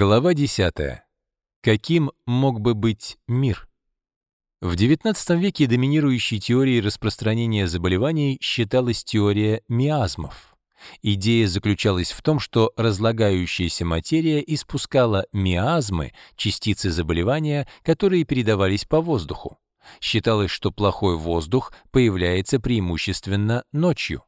Глава 10. Каким мог бы быть мир? В XIX веке доминирующей теорией распространения заболеваний считалась теория миазмов. Идея заключалась в том, что разлагающаяся материя испускала миазмы, частицы заболевания, которые передавались по воздуху. Считалось, что плохой воздух появляется преимущественно ночью.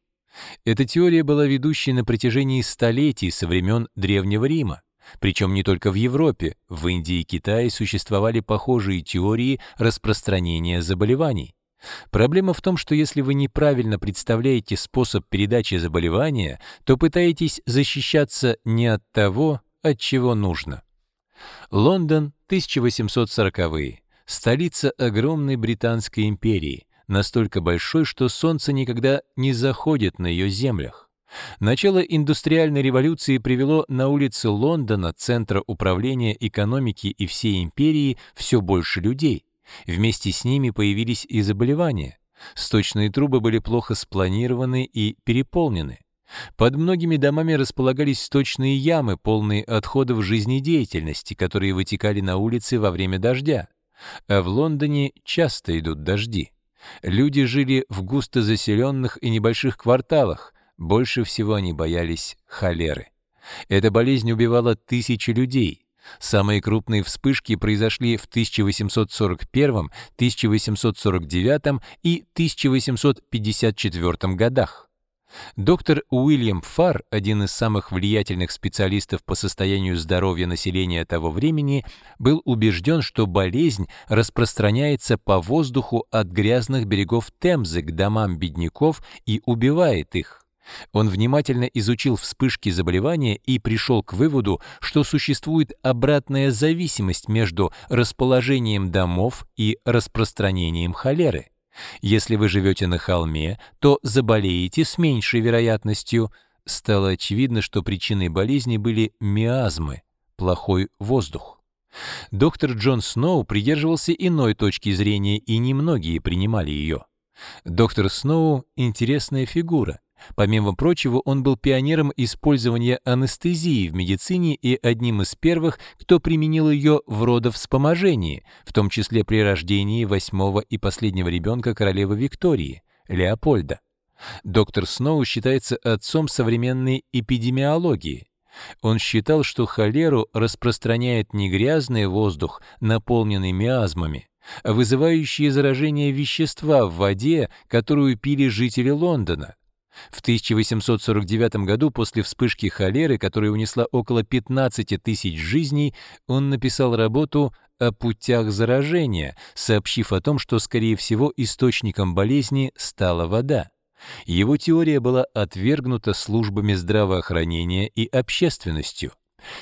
Эта теория была ведущей на протяжении столетий со времен Древнего Рима. Причем не только в Европе, в Индии и Китае существовали похожие теории распространения заболеваний. Проблема в том, что если вы неправильно представляете способ передачи заболевания, то пытаетесь защищаться не от того, от чего нужно. Лондон, 1840-е, столица огромной Британской империи, настолько большой, что солнце никогда не заходит на ее землях. Начало индустриальной революции привело на улицы Лондона, центра управления экономики и всей империи, все больше людей. Вместе с ними появились и заболевания. Сточные трубы были плохо спланированы и переполнены. Под многими домами располагались сточные ямы, полные отходов жизнедеятельности, которые вытекали на улицы во время дождя. А в Лондоне часто идут дожди. Люди жили в густо заселенных и небольших кварталах, больше всего они боялись холеры. Эта болезнь убивала тысячи людей. Самые крупные вспышки произошли в 1841, 1849 и 1854 годах. Доктор Уильям Фар, один из самых влиятельных специалистов по состоянию здоровья населения того времени, был убежден, что болезнь распространяется по воздуху от грязных берегов Темзы к домам бедняков и убивает их. Он внимательно изучил вспышки заболевания и пришел к выводу, что существует обратная зависимость между расположением домов и распространением холеры. Если вы живете на холме, то заболеете с меньшей вероятностью. Стало очевидно, что причиной болезни были миазмы, плохой воздух. Доктор Джон Сноу придерживался иной точки зрения, и немногие принимали ее. Доктор Сноу — интересная фигура — Помимо прочего, он был пионером использования анестезии в медицине и одним из первых, кто применил ее в родовспоможении, в том числе при рождении восьмого и последнего ребенка королевы Виктории, Леопольда. Доктор Сноу считается отцом современной эпидемиологии. Он считал, что холеру распространяет не грязный воздух, наполненный миазмами, а вызывающие заражение вещества в воде, которую пили жители Лондона, в 1849 году, после вспышки холеры, которая унесла около 15 тысяч жизней, он написал работу о путях заражения, сообщив о том, что, скорее всего, источником болезни стала вода. Его теория была отвергнута службами здравоохранения и общественностью.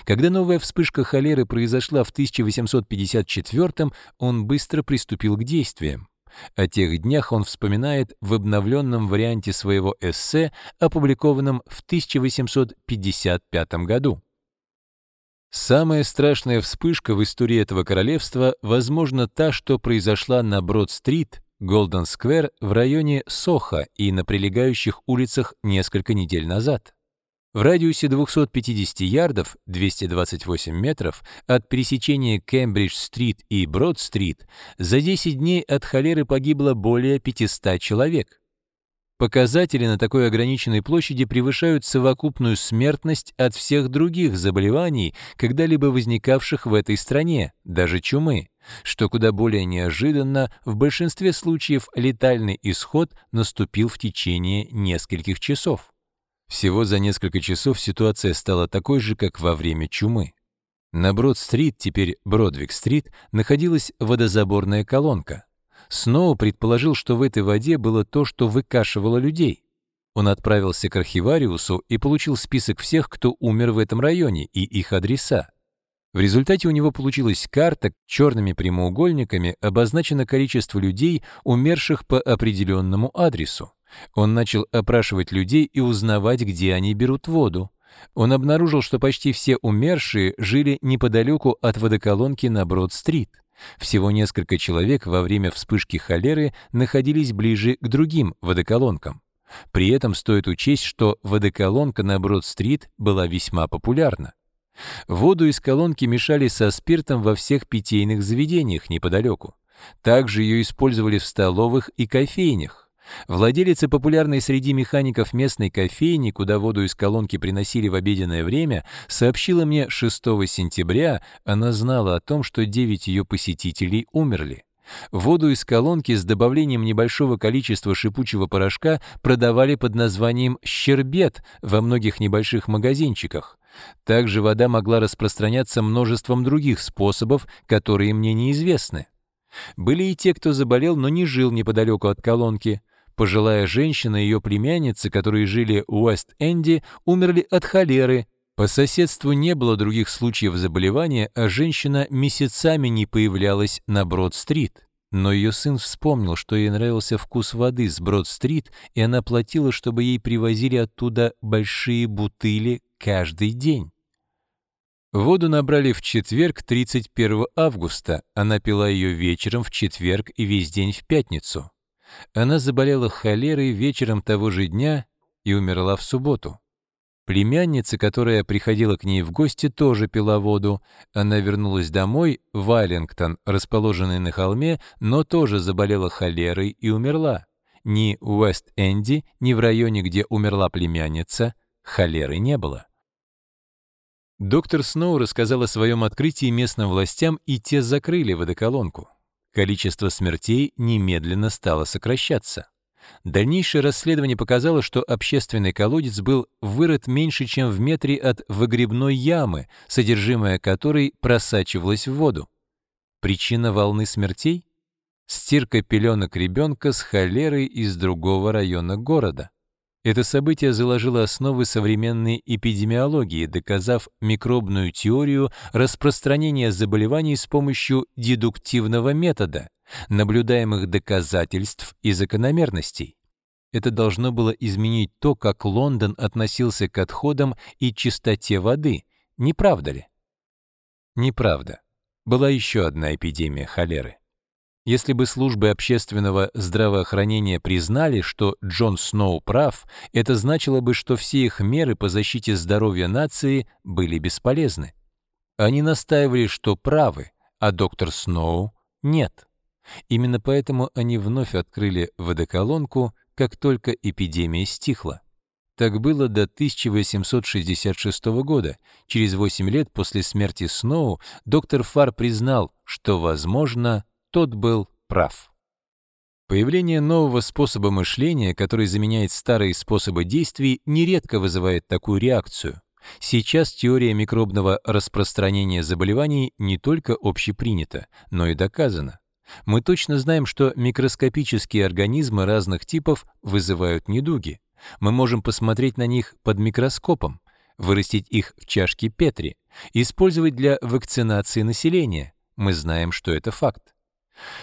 Когда новая вспышка холеры произошла в 1854 он быстро приступил к действиям. О тех днях он вспоминает в обновленном варианте своего эссе, опубликованном в 1855 году. Самая страшная вспышка в истории этого королевства, возможно, та, что произошла на Брод-стрит, Голден-сквер в районе Соха и на прилегающих улицах несколько недель назад. В радиусе 250 ярдов, 228 метров, от пересечения Кембридж-стрит и Брод-стрит за 10 дней от холеры погибло более 500 человек. Показатели на такой ограниченной площади превышают совокупную смертность от всех других заболеваний, когда-либо возникавших в этой стране, даже чумы, что куда более неожиданно, в большинстве случаев летальный исход наступил в течение нескольких часов. Всего за несколько часов ситуация стала такой же, как во время чумы. На Брод-стрит, теперь Бродвик-стрит, находилась водозаборная колонка. Сноу предположил, что в этой воде было то, что выкашивало людей. Он отправился к архивариусу и получил список всех, кто умер в этом районе, и их адреса. В результате у него получилась карта, черными прямоугольниками обозначено количество людей, умерших по определенному адресу. Он начал опрашивать людей и узнавать, где они берут воду. Он обнаружил, что почти все умершие жили неподалеку от водоколонки на Брод-стрит. Всего несколько человек во время вспышки холеры находились ближе к другим водоколонкам. При этом стоит учесть, что водоколонка на Брод-стрит была весьма популярна. Воду из колонки мешали со спиртом во всех питейных заведениях неподалеку. Также ее использовали в столовых и кофейнях. Владелицы популярной среди механиков местной кофейни, куда воду из колонки приносили в обеденное время, сообщила мне 6 сентября, она знала о том, что 9 ее посетителей умерли. Воду из колонки с добавлением небольшого количества шипучего порошка продавали под названием «щербет» во многих небольших магазинчиках. Также вода могла распространяться множеством других способов, которые мне неизвестны. Были и те, кто заболел, но не жил неподалеку от колонки. Пожилая женщина и ее племянницы, которые жили в Уэст-Энди, умерли от холеры. По соседству не было других случаев заболевания, а женщина месяцами не появлялась на Брод-стрит. Но ее сын вспомнил, что ей нравился вкус воды с Брод-стрит, и она платила, чтобы ей привозили оттуда большие бутыли каждый день. Воду набрали в четверг, 31 августа. Она пила ее вечером в четверг и весь день в пятницу. Она заболела холерой вечером того же дня и умерла в субботу. Племянница, которая приходила к ней в гости, тоже пила воду. Она вернулась домой в Айлингтон, расположенный на холме, но тоже заболела холерой и умерла. Ни в Уэст-Энди, ни в районе, где умерла племянница, холеры не было. Доктор Сноу рассказал о своем открытии местным властям, и те закрыли водоколонку. Количество смертей немедленно стало сокращаться. Дальнейшее расследование показало, что общественный колодец был вырыт меньше, чем в метре от выгребной ямы, содержимое которой просачивалось в воду. Причина волны смертей? Стирка пеленок ребенка с холерой из другого района города. Это событие заложило основы современной эпидемиологии, доказав микробную теорию распространения заболеваний с помощью дедуктивного метода, наблюдаемых доказательств и закономерностей. Это должно было изменить то, как Лондон относился к отходам и чистоте воды, не правда ли? Неправда. Была еще одна эпидемия холеры. Если бы службы общественного здравоохранения признали, что Джон Сноу прав, это значило бы, что все их меры по защите здоровья нации были бесполезны. Они настаивали, что правы, а доктор Сноу — нет. Именно поэтому они вновь открыли водоколонку, как только эпидемия стихла. Так было до 1866 года. Через 8 лет после смерти Сноу доктор Фар признал, что, возможно, тот был прав. Появление нового способа мышления, который заменяет старые способы действий, нередко вызывает такую реакцию. Сейчас теория микробного распространения заболеваний не только общепринята, но и доказана. Мы точно знаем, что микроскопические организмы разных типов вызывают недуги. Мы можем посмотреть на них под микроскопом, вырастить их в чашке Петри, использовать для вакцинации населения. Мы знаем, что это факт.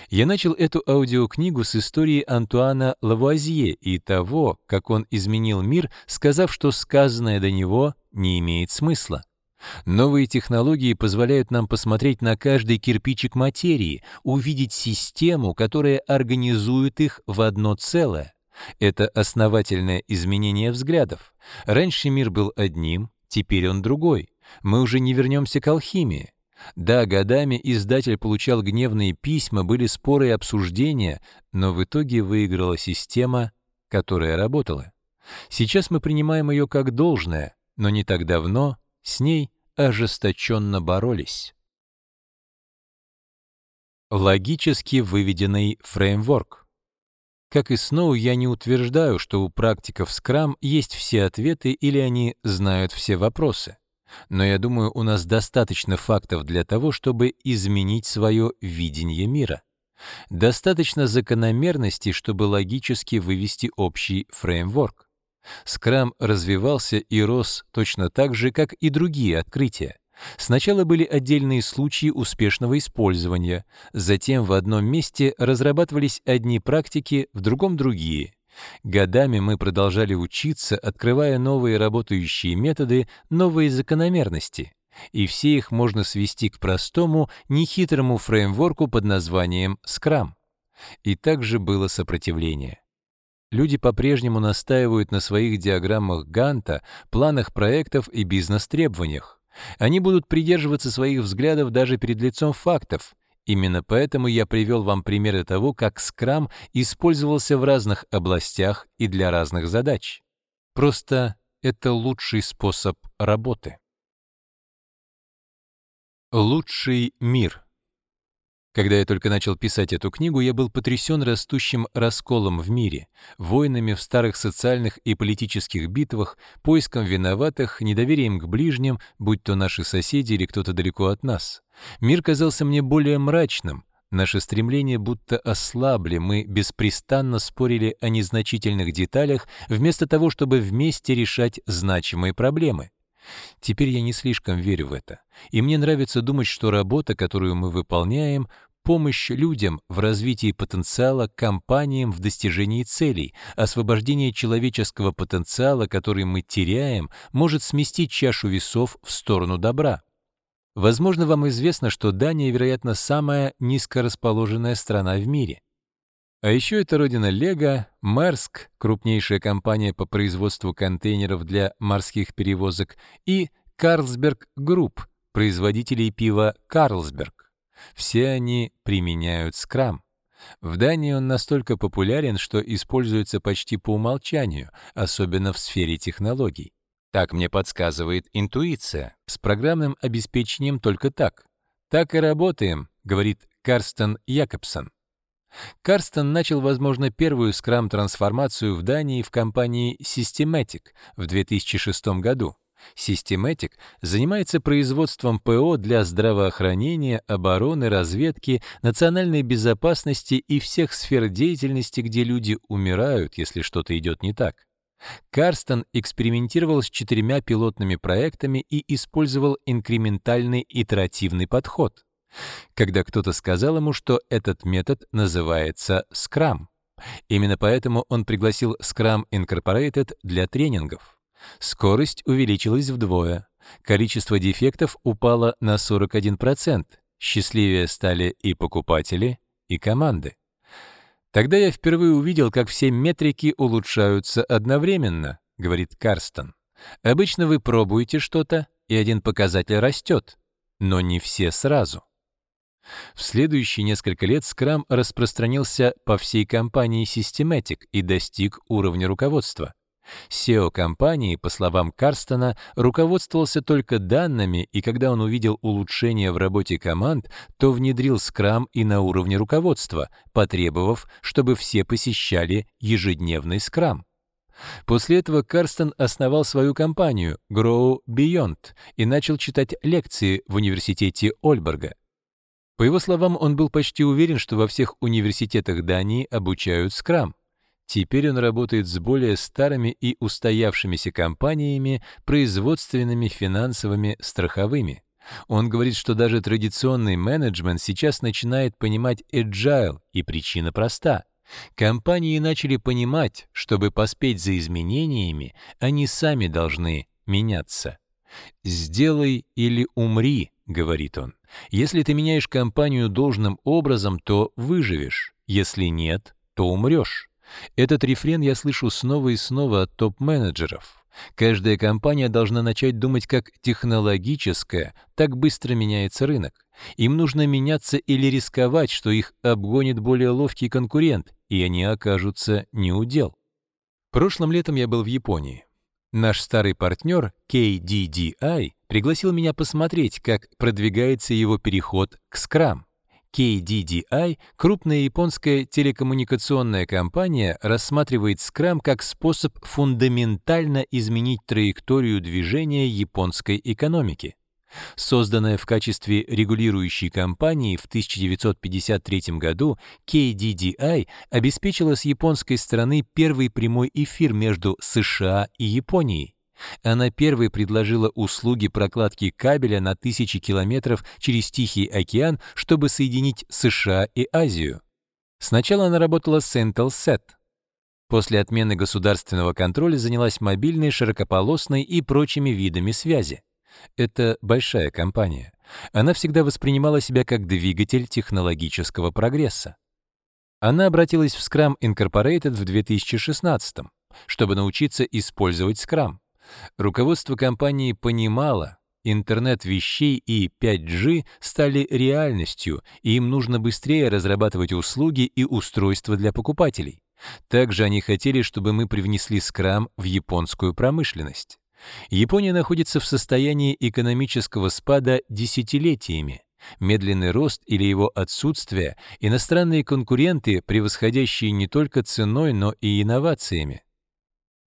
Я начал эту аудиокнигу с истории Антуана Лавуазье и того, как он изменил мир, сказав, что сказанное до него не имеет смысла. Новые технологии позволяют нам посмотреть на каждый кирпичик материи, увидеть систему, которая организует их в одно целое. Это основательное изменение взглядов. Раньше мир был одним, теперь он другой. Мы уже не вернемся к алхимии. Да, годами издатель получал гневные письма, были споры и обсуждения, но в итоге выиграла система, которая работала. Сейчас мы принимаем ее как должное, но не так давно с ней ожесточенно боролись. Логически выведенный фреймворк. Как и Сноу, я не утверждаю, что у практиков Scrum есть все ответы или они знают все вопросы. Но я думаю, у нас достаточно фактов для того, чтобы изменить свое видение мира. Достаточно закономерностей, чтобы логически вывести общий фреймворк. Скрам развивался и рос точно так же, как и другие открытия. Сначала были отдельные случаи успешного использования, затем в одном месте разрабатывались одни практики, в другом — другие. Годами мы продолжали учиться, открывая новые работающие методы, новые закономерности, и все их можно свести к простому, нехитрому фреймворку под названием Scrum. И также было сопротивление. Люди по-прежнему настаивают на своих диаграммах Ганта, планах проектов и бизнес-требованиях. Они будут придерживаться своих взглядов даже перед лицом фактов, Именно поэтому я привел вам примеры того, как скрам использовался в разных областях и для разных задач. Просто это лучший способ работы. Лучший мир — когда я только начал писать эту книгу, я был потрясен растущим расколом в мире, войнами в старых социальных и политических битвах, поиском виноватых, недоверием к ближним, будь то наши соседи или кто-то далеко от нас. Мир казался мне более мрачным, Наши стремления будто ослабли, мы беспрестанно спорили о незначительных деталях, вместо того, чтобы вместе решать значимые проблемы. Теперь я не слишком верю в это, и мне нравится думать, что работа, которую мы выполняем, помощь людям в развитии потенциала, компаниям в достижении целей, освобождение человеческого потенциала, который мы теряем, может сместить чашу весов в сторону добра. Возможно, вам известно, что Дания, вероятно, самая низко расположенная страна в мире. А еще это родина Лего, Марск, крупнейшая компания по производству контейнеров для морских перевозок, и Карлсберг Групп, производителей пива Карлсберг. Все они применяют скрам. В Дании он настолько популярен, что используется почти по умолчанию, особенно в сфере технологий. Так мне подсказывает интуиция. С программным обеспечением только так. Так и работаем, говорит Карстен Якобсон. Карстен начал, возможно, первую скрам-трансформацию в Дании в компании Systematic в 2006 году. Systematic занимается производством ПО для здравоохранения, обороны, разведки, национальной безопасности и всех сфер деятельности, где люди умирают, если что-то идет не так. Карстон экспериментировал с четырьмя пилотными проектами и использовал инкрементальный итеративный подход когда кто-то сказал ему, что этот метод называется скрам. Именно поэтому он пригласил Scrum Incorporated для тренингов. Скорость увеличилась вдвое, количество дефектов упало на 41%, счастливее стали и покупатели, и команды. Тогда я впервые увидел, как все метрики улучшаются одновременно, говорит Карстон. Обычно вы пробуете что-то, и один показатель растет, но не все сразу. В следующие несколько лет Scrum распространился по всей компании Systematic и достиг уровня руководства. SEO компании, по словам Карстона, руководствовался только данными, и когда он увидел улучшение в работе команд, то внедрил Scrum и на уровне руководства, потребовав, чтобы все посещали ежедневный Scrum. После этого Карстон основал свою компанию Grow Beyond и начал читать лекции в университете Ольберга. По его словам, он был почти уверен, что во всех университетах Дании обучают скрам. Теперь он работает с более старыми и устоявшимися компаниями, производственными, финансовыми, страховыми. Он говорит, что даже традиционный менеджмент сейчас начинает понимать agile, и причина проста. Компании начали понимать, чтобы поспеть за изменениями, они сами должны меняться. «Сделай или умри» — говорит он. «Если ты меняешь компанию должным образом, то выживешь. Если нет, то умрешь». Этот рефрен я слышу снова и снова от топ-менеджеров. Каждая компания должна начать думать как технологическая, так быстро меняется рынок. Им нужно меняться или рисковать, что их обгонит более ловкий конкурент, и они окажутся неудел. Прошлым летом я был в Японии. Наш старый партнер KDDI пригласил меня посмотреть, как продвигается его переход к Scrum. KDDI, крупная японская телекоммуникационная компания, рассматривает Scrum как способ фундаментально изменить траекторию движения японской экономики. Созданная в качестве регулирующей компании в 1953 году, KDDI обеспечила с японской стороны первый прямой эфир между США и Японией. Она первой предложила услуги прокладки кабеля на тысячи километров через Тихий океан, чтобы соединить США и Азию. Сначала она работала с Intelsat. После отмены государственного контроля занялась мобильной, широкополосной и прочими видами связи. Это большая компания. Она всегда воспринимала себя как двигатель технологического прогресса. Она обратилась в Scrum Incorporated в 2016 чтобы научиться использовать Scrum. Руководство компании понимало, интернет вещей и 5G стали реальностью, и им нужно быстрее разрабатывать услуги и устройства для покупателей. Также они хотели, чтобы мы привнесли скрам в японскую промышленность. Япония находится в состоянии экономического спада десятилетиями. Медленный рост или его отсутствие, иностранные конкуренты, превосходящие не только ценой, но и инновациями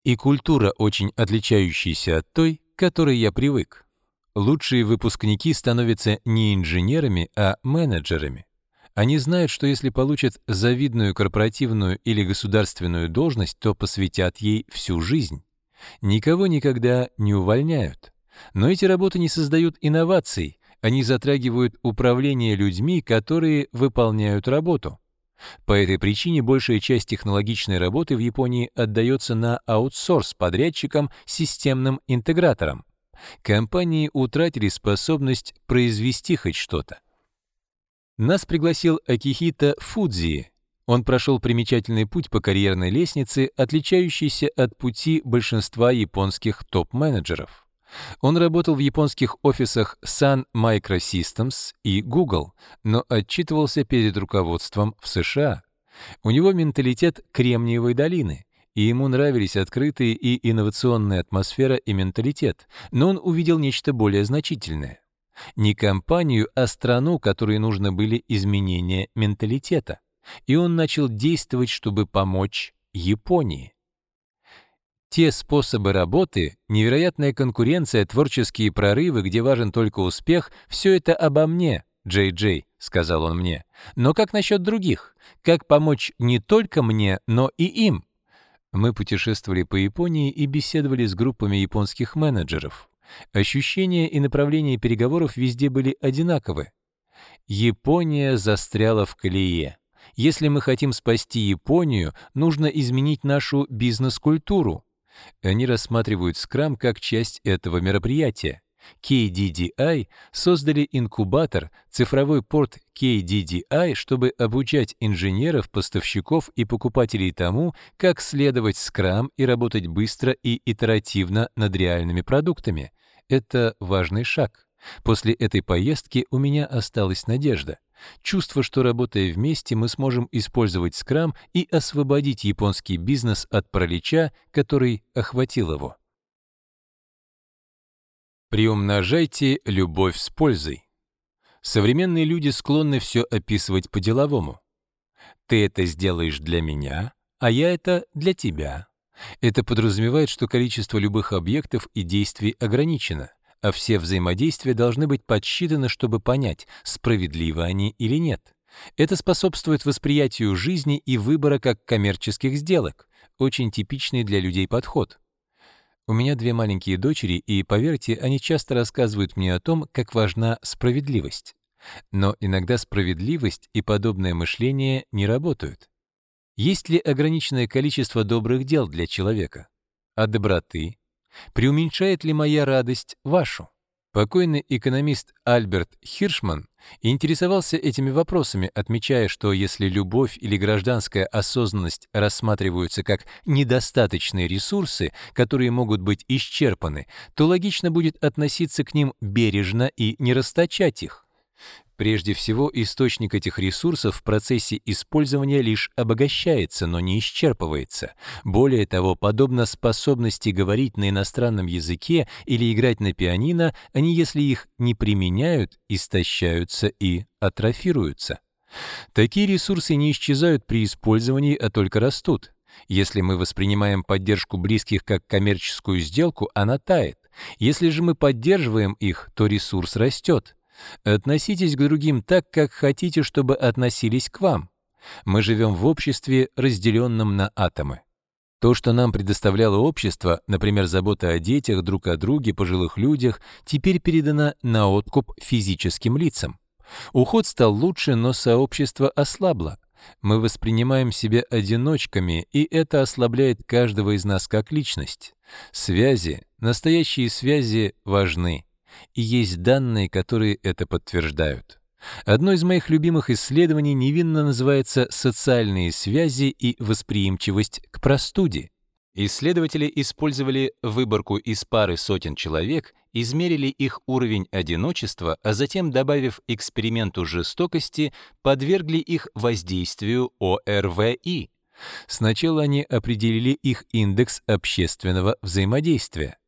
и культура, очень отличающаяся от той, к которой я привык. Лучшие выпускники становятся не инженерами, а менеджерами. Они знают, что если получат завидную корпоративную или государственную должность, то посвятят ей всю жизнь. Никого никогда не увольняют. Но эти работы не создают инноваций, они затрагивают управление людьми, которые выполняют работу. По этой причине большая часть технологичной работы в Японии отдается на аутсорс подрядчикам, системным интеграторам. Компании утратили способность произвести хоть что-то. Нас пригласил Акихита Фудзи. Он прошел примечательный путь по карьерной лестнице, отличающийся от пути большинства японских топ-менеджеров. Он работал в японских офисах Sun Microsystems и Google, но отчитывался перед руководством в США. У него менталитет Кремниевой долины, и ему нравились открытые и инновационная атмосфера и менталитет, но он увидел нечто более значительное. Не компанию, а страну, которой нужны были изменения менталитета. И он начал действовать, чтобы помочь Японии. Те способы работы, невероятная конкуренция, творческие прорывы, где важен только успех — все это обо мне, Джей Джей, — сказал он мне. Но как насчет других? Как помочь не только мне, но и им? Мы путешествовали по Японии и беседовали с группами японских менеджеров. Ощущения и направления переговоров везде были одинаковы. Япония застряла в колее. Если мы хотим спасти Японию, нужно изменить нашу бизнес-культуру. Они рассматривают Scrum как часть этого мероприятия. KDDI создали инкубатор, цифровой порт KDDI, чтобы обучать инженеров, поставщиков и покупателей тому, как следовать Scrum и работать быстро и итеративно над реальными продуктами. Это важный шаг. После этой поездки у меня осталась надежда. Чувство, что работая вместе, мы сможем использовать скрам и освободить японский бизнес от паралича, который охватил его. Приумножайте любовь с пользой. Современные люди склонны все описывать по-деловому. Ты это сделаешь для меня, а я это для тебя. Это подразумевает, что количество любых объектов и действий ограничено а все взаимодействия должны быть подсчитаны, чтобы понять, справедливы они или нет. Это способствует восприятию жизни и выбора как коммерческих сделок, очень типичный для людей подход. У меня две маленькие дочери, и, поверьте, они часто рассказывают мне о том, как важна справедливость. Но иногда справедливость и подобное мышление не работают. Есть ли ограниченное количество добрых дел для человека? А доброты, Преуменьшает ли моя радость вашу? Покойный экономист Альберт Хиршман интересовался этими вопросами, отмечая, что если любовь или гражданская осознанность рассматриваются как недостаточные ресурсы, которые могут быть исчерпаны, то логично будет относиться к ним бережно и не расточать их. Прежде всего, источник этих ресурсов в процессе использования лишь обогащается, но не исчерпывается. Более того, подобно способности говорить на иностранном языке или играть на пианино, они, если их не применяют, истощаются и атрофируются. Такие ресурсы не исчезают при использовании, а только растут. Если мы воспринимаем поддержку близких как коммерческую сделку, она тает. Если же мы поддерживаем их, то ресурс растет. Относитесь к другим так, как хотите, чтобы относились к вам. Мы живем в обществе, разделенном на атомы. То, что нам предоставляло общество, например, забота о детях, друг о друге, пожилых людях, теперь передано на откуп физическим лицам. Уход стал лучше, но сообщество ослабло. Мы воспринимаем себя одиночками, и это ослабляет каждого из нас как личность. Связи, настоящие связи важны. И есть данные, которые это подтверждают. Одно из моих любимых исследований невинно называется «Социальные связи и восприимчивость к простуде». Исследователи использовали выборку из пары сотен человек, измерили их уровень одиночества, а затем, добавив эксперименту жестокости, подвергли их воздействию ОРВИ. Сначала они определили их индекс общественного взаимодействия.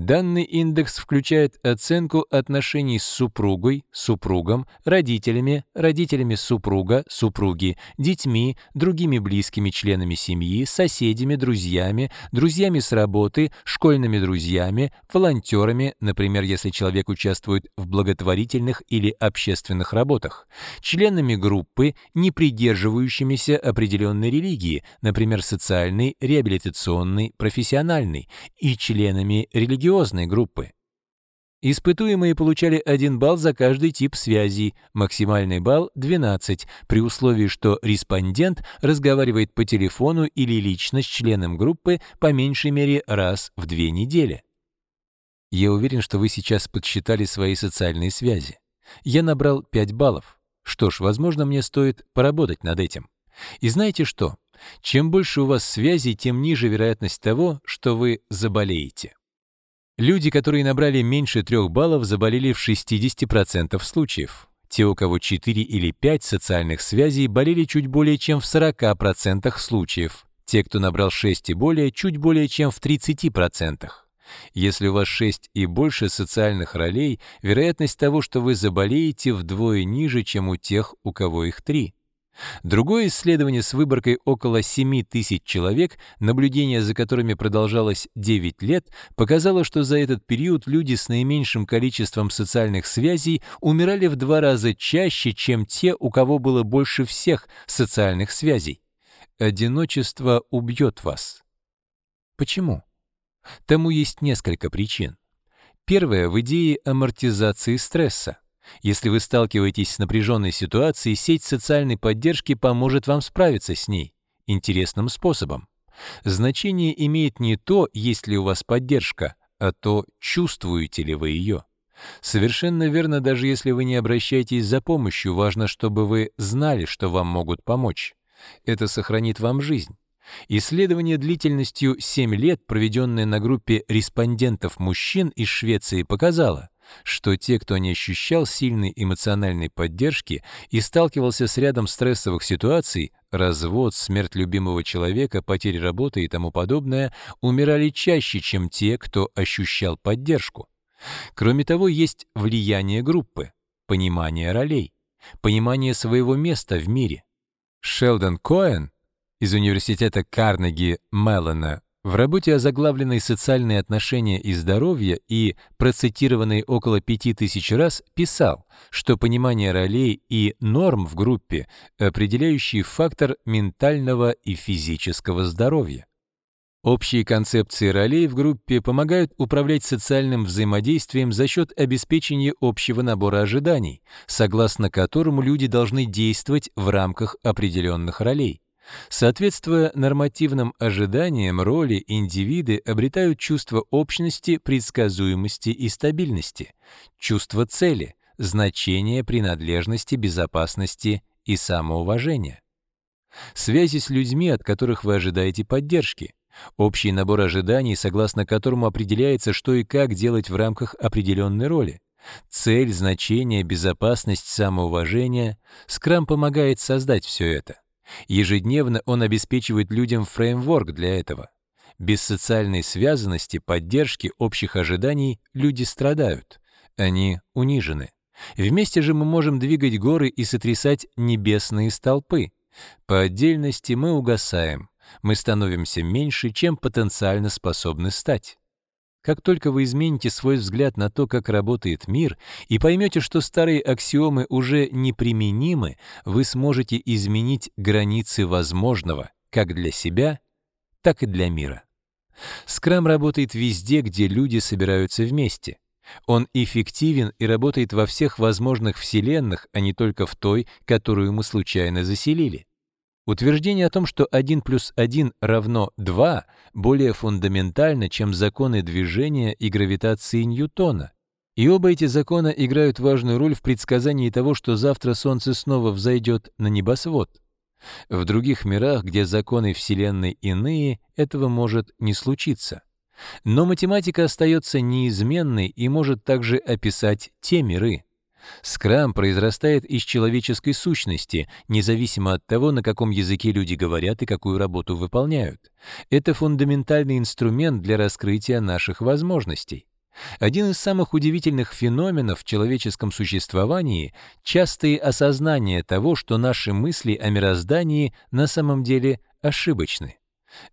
Данный индекс включает оценку отношений с супругой, супругом, родителями, родителями супруга, супруги, детьми, другими близкими членами семьи, соседями, друзьями, друзьями с работы, школьными друзьями, волонтерами, например, если человек участвует в благотворительных или общественных работах, членами группы, не придерживающимися определенной религии, например, социальной, реабилитационной, профессиональной, и членами религиозных религиозной группы. Испытуемые получали 1 балл за каждый тип связи, максимальный балл 12, при условии, что респондент разговаривает по телефону или лично с членом группы по меньшей мере раз в две недели. Я уверен, что вы сейчас подсчитали свои социальные связи. Я набрал 5 баллов. Что ж, возможно, мне стоит поработать над этим. И знаете что? Чем больше у вас связей, тем ниже вероятность того, что вы заболеете. Люди, которые набрали меньше 3 баллов, заболели в 60% случаев. Те, у кого 4 или 5 социальных связей, болели чуть более чем в 40% случаев. Те, кто набрал 6 и более, чуть более чем в 30%. Если у вас 6 и больше социальных ролей, вероятность того, что вы заболеете, вдвое ниже, чем у тех, у кого их 3. Другое исследование с выборкой около 7 тысяч человек, наблюдение за которыми продолжалось 9 лет, показало, что за этот период люди с наименьшим количеством социальных связей умирали в два раза чаще, чем те, у кого было больше всех социальных связей. Одиночество убьет вас. Почему? Тому есть несколько причин. Первое в идее амортизации стресса. Если вы сталкиваетесь с напряженной ситуацией, сеть социальной поддержки поможет вам справиться с ней интересным способом. Значение имеет не то, есть ли у вас поддержка, а то, чувствуете ли вы ее. Совершенно верно, даже если вы не обращаетесь за помощью, важно, чтобы вы знали, что вам могут помочь. Это сохранит вам жизнь. Исследование длительностью 7 лет, проведенное на группе респондентов мужчин из Швеции, показало, что те, кто не ощущал сильной эмоциональной поддержки и сталкивался с рядом стрессовых ситуаций, развод, смерть любимого человека, потери работы и тому подобное, умирали чаще, чем те, кто ощущал поддержку. Кроме того, есть влияние группы, понимание ролей, понимание своего места в мире. Шелдон Коэн из университета Карнеги Меллона в работе, озаглавленной «Социальные отношения и здоровье» и процитированной около пяти тысяч раз, писал, что понимание ролей и норм в группе – определяющий фактор ментального и физического здоровья. Общие концепции ролей в группе помогают управлять социальным взаимодействием за счет обеспечения общего набора ожиданий, согласно которому люди должны действовать в рамках определенных ролей. Соответствуя нормативным ожиданиям, роли индивиды обретают чувство общности, предсказуемости и стабильности, чувство цели, значение принадлежности, безопасности и самоуважения. Связи с людьми, от которых вы ожидаете поддержки, общий набор ожиданий, согласно которому определяется, что и как делать в рамках определенной роли. Цель, значение, безопасность, самоуважение. Скрам помогает создать все это. Ежедневно он обеспечивает людям фреймворк для этого. Без социальной связанности, поддержки, общих ожиданий люди страдают. Они унижены. Вместе же мы можем двигать горы и сотрясать небесные столпы. По отдельности мы угасаем. Мы становимся меньше, чем потенциально способны стать. Как только вы измените свой взгляд на то, как работает мир, и поймете, что старые аксиомы уже неприменимы, вы сможете изменить границы возможного как для себя, так и для мира. Скрам работает везде, где люди собираются вместе. Он эффективен и работает во всех возможных вселенных, а не только в той, которую мы случайно заселили. Утверждение о том, что 1 плюс 1 равно 2, более фундаментально, чем законы движения и гравитации Ньютона. И оба эти закона играют важную роль в предсказании того, что завтра Солнце снова взойдет на небосвод. В других мирах, где законы Вселенной иные, этого может не случиться. Но математика остается неизменной и может также описать те миры, Скрам произрастает из человеческой сущности, независимо от того, на каком языке люди говорят и какую работу выполняют. Это фундаментальный инструмент для раскрытия наших возможностей. Один из самых удивительных феноменов в человеческом существовании — частые осознания того, что наши мысли о мироздании на самом деле ошибочны.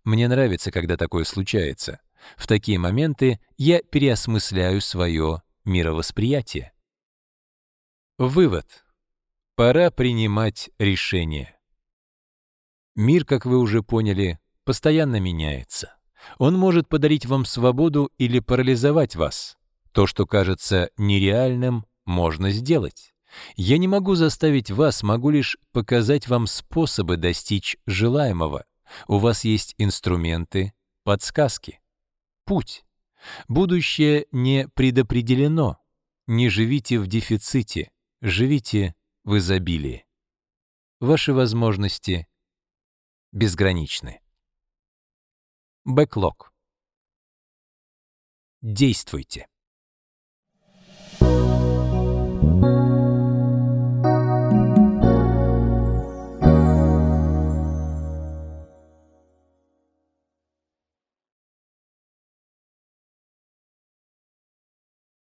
Мне нравится, когда такое случается. В такие моменты я переосмысляю свое мировосприятие. Вывод. Пора принимать решение. Мир, как вы уже поняли, постоянно меняется. Он может подарить вам свободу или парализовать вас. То, что кажется нереальным, можно сделать. Я не могу заставить вас, могу лишь показать вам способы достичь желаемого. У вас есть инструменты, подсказки. Путь. Будущее не предопределено. Не живите в дефиците живите в изобилии. Ваши возможности безграничны. Бэклог. Действуйте.